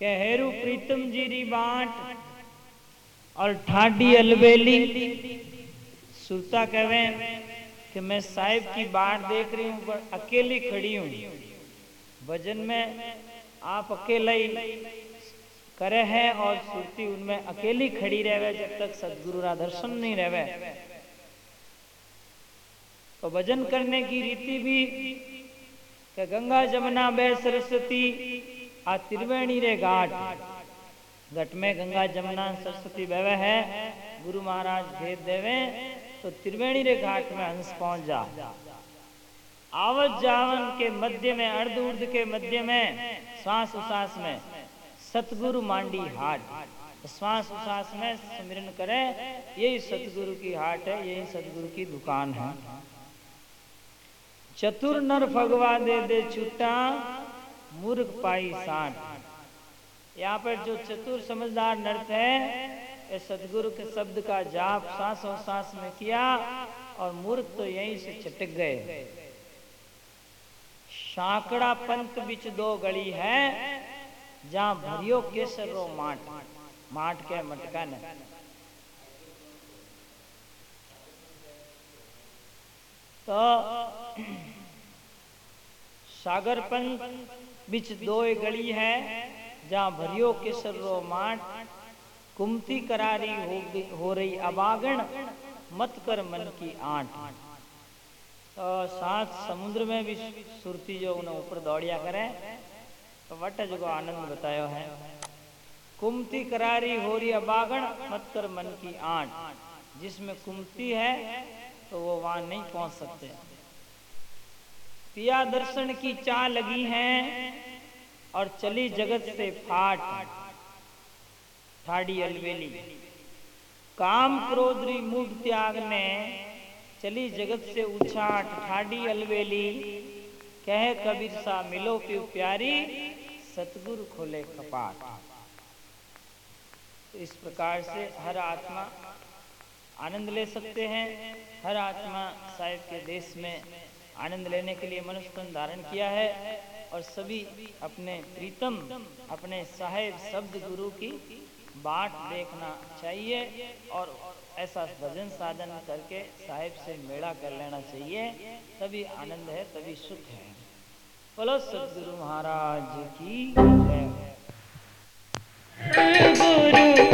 કે હેરુ પ્રીતમ જીરી બાટ और ठाडी अलबेली सुरता कहे कि मैं साहिब की बाट देख रही हूं पर अकेली खड़ी हूं भजन में आप अकेला ही करे है और सुरती उनमें अकेली खड़ी रहे जब तक सदगुरु रा दर्शन नहीं रहे तो भजन करने की रीति भी कि गंगा जमुना बे सरस्वती आ त्रिवेणी रे घाट। घट में गंगा, जमुना, सरस्वती बहवे है, गुरु महाराज भेद देवे तो त्रिवेणी रे घाट में हंस पहुँच जा। आवत जावन के मध्य में, अर्ध उर्ध के मध्य में, श्वास उश्वास में, सतगुरु मांडी हाट। श्वास उश्वास में सुमिरन करे, यही सतगुरु की हाट है, यही सतगुरु की दुकान है। चतुर नर भगवा दे दे छुट्टा मूर्ख पाई साठ यहाँ पर जो चतुर समझदार नर्त है इस सदगुरु के शब्द का जाप सांस और सांस में किया और मूर्ख तो यहीं से चटक गए। शाकड़ा पंत बिच दो गली है, जहाँ भरियो केसर रो माट माट के मटका ने। तो सागर पंत बिच दो गली है जहाँ भरियो केसर रो माट कुमती करारी हो, हो रही अबागण मत कर मन की आठ। तो सात समुद्र में भी सुरती जो उन्हें ऊपर दौड़िया करे तो वट जो आनंद बतायो है। कुमती करारी हो रही अबागण मत कर मन की आंट जिसमें कुमती है तो वो वहाँ नहीं पहुँच सकते। पिया दर्शन की चा लगी है और चली जगत से फाट, ठाड़ी अलवेली। काम क्रोधरी मूड त्याग ने चली जगत से उछाट, ठाडी अलवेली। कह कबीर सा, मिलो प्यू प्यारी, सतगुरु खोले कपाट। तो इस प्रकार से हर आत्मा आनंद ले सकते हैं। हर आत्मा साहिब के देश में आनंद लेने के लिए मनुष्य धारण किया है। और सभी अपने प्रीतम, अपने साहेब शब्द गुरु की बाट देखना चाहिए और ऐसा भजन साधन करके साहेब से मेला कर लेना चाहिए। तभी आनंद है, तभी सुख है। बोलो, सदगुरु महाराज की जय।